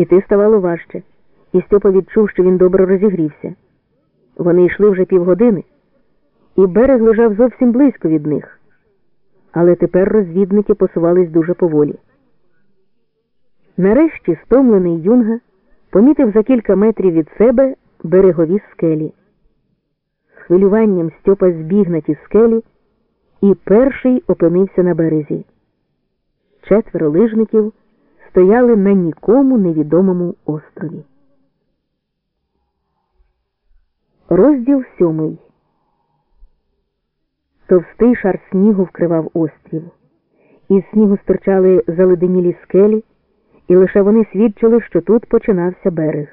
Іти ставало важче, і Стьопа відчув, що він добре розігрівся. Вони йшли вже півгодини, і берег лежав зовсім близько від них. Але тепер розвідники посувались дуже поволі. Нарешті стомлений юнга помітив за кілька метрів від себе берегові скелі. З хвилюванням Стьопа збіг на ті скелі і перший опинився на березі. Четверо лижників стояли на нікому невідомому острові. Розділ сьомий. Товстий шар снігу вкривав острів. Із снігу стирчали заледенілі скелі, і лише вони свідчили, що тут починався берег.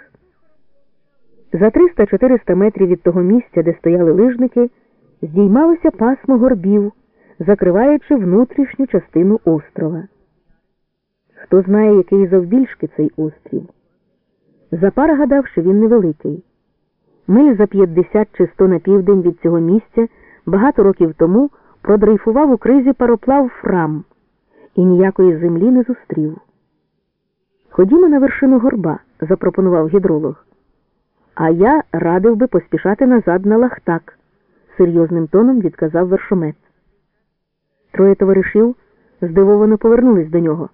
За 300-400 метрів від того місця, де стояли лижники, здіймалося пасмо горбів, закриваючи внутрішню частину острова. Хто знає, який завбільшки цей острів. Запара гадав, що він невеликий. Миль за 50 чи 100 на південь від цього місця багато років тому продрейфував у кризі пароплав Фрам і ніякої землі не зустрів. Ходімо на вершину горба, запропонував гідролог. А я радив би поспішати назад на лахтак, серйозним тоном відказав вершомет. Троє товаришів здивовано повернулись до нього.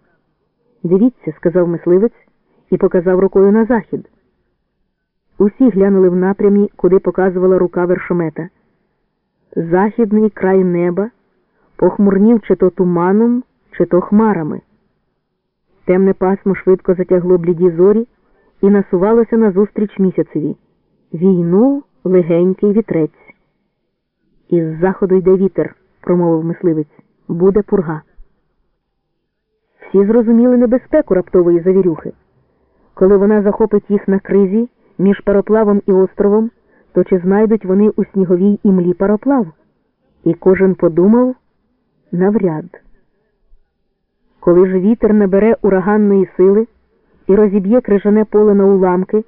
Дивіться, сказав мисливець і показав рукою на захід. Усі глянули в напрямі, куди показувала рука вершомета. Західний край неба похмурнів чи то туманом, чи то хмарами. Темне пасмо швидко затягло бліді зорі і насувалося назустріч місяцеві. Війну легенький вітрець. Із заходу йде вітер, промовив мисливець. Буде пурга. Всі зрозуміли небезпеку раптової завірюхи. Коли вона захопить їх на кризі між пароплавом і островом, то чи знайдуть вони у сніговій імлі пароплав? І кожен подумав навряд. Коли ж вітер набере ураганної сили і розіб'є крижане поле на уламки,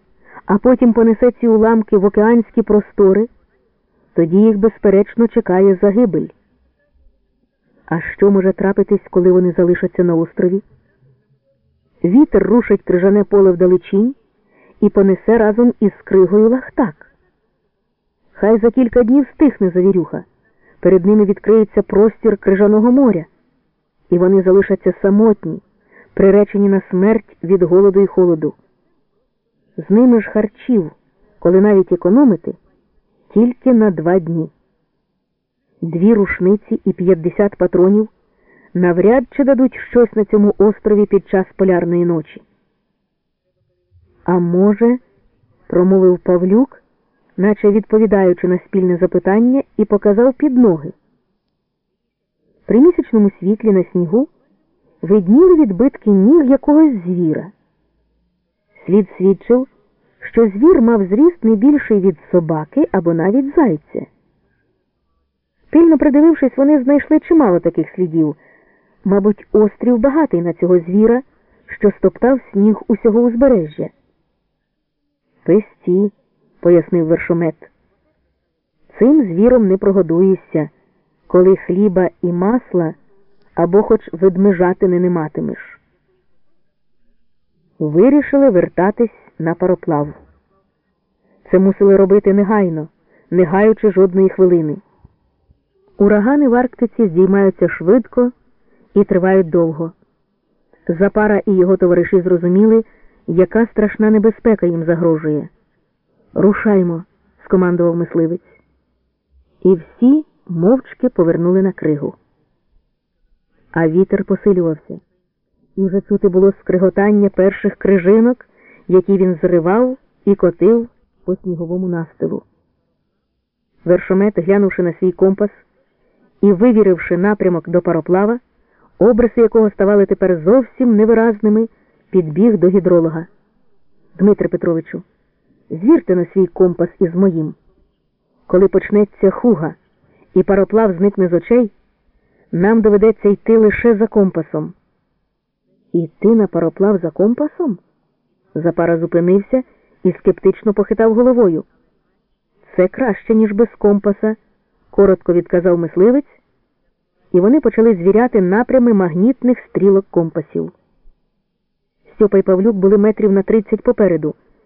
а потім понесе ці уламки в океанські простори, тоді їх безперечно чекає загибель. А що може трапитись, коли вони залишаться на острові? Вітер рушить крижане поле вдалечінь і понесе разом із кригою лахтак. Хай за кілька днів стихне завірюха. Перед ними відкриється простір крижаного моря, і вони залишаться самотні, приречені на смерть від голоду і холоду. З ними ж харчів, коли навіть економити, тільки на два дні. Дві рушниці і 50 патронів навряд чи дадуть щось на цьому острові під час полярної ночі. А може, промовив Павлюк, наче відповідаючи на спільне запитання, і показав під ноги. При місячному світлі на снігу видніли відбитки ніг якогось звіра. Слід свідчив, що звір мав зріст не більший від собаки або навіть зайця. Пильно придивившись, вони знайшли чимало таких слідів. Мабуть, острів багатий на цього звіра, що стоптав сніг усього узбережжя. Песті, пояснив вершомет. Цим звіром не прогодуєшся, коли хліба і масла або хоч ведмежатини не матимеш. Вирішили вертатись на пароплав. Це мусили робити негайно, не гаючи жодної хвилини. Урагани в Арктиці здіймаються швидко і тривають довго. Запара і його товариші зрозуміли, яка страшна небезпека їм загрожує. Рушаймо, скомандував мисливець. І всі мовчки повернули на кригу. А вітер посилювався, і вже чути було скриготання перших крижинок, які він зривав і котив по сніговому настилу. Вершомет, глянувши на свій компас і вивіривши напрямок до пароплава, обриси якого ставали тепер зовсім невиразними, підбіг до гідролога. Дмитре Петровичу, звірте на свій компас із моїм. Коли почнеться хуга і пароплав зникне з очей, нам доведеться йти лише за компасом. Іти на пароплав за компасом? Запара зупинився і скептично похитав головою. Це краще, ніж без компаса, коротко відказав мисливець, і вони почали звіряти напрями магнітних стрілок компасів. Стьопа і Павлюк були метрів на тридцять попереду,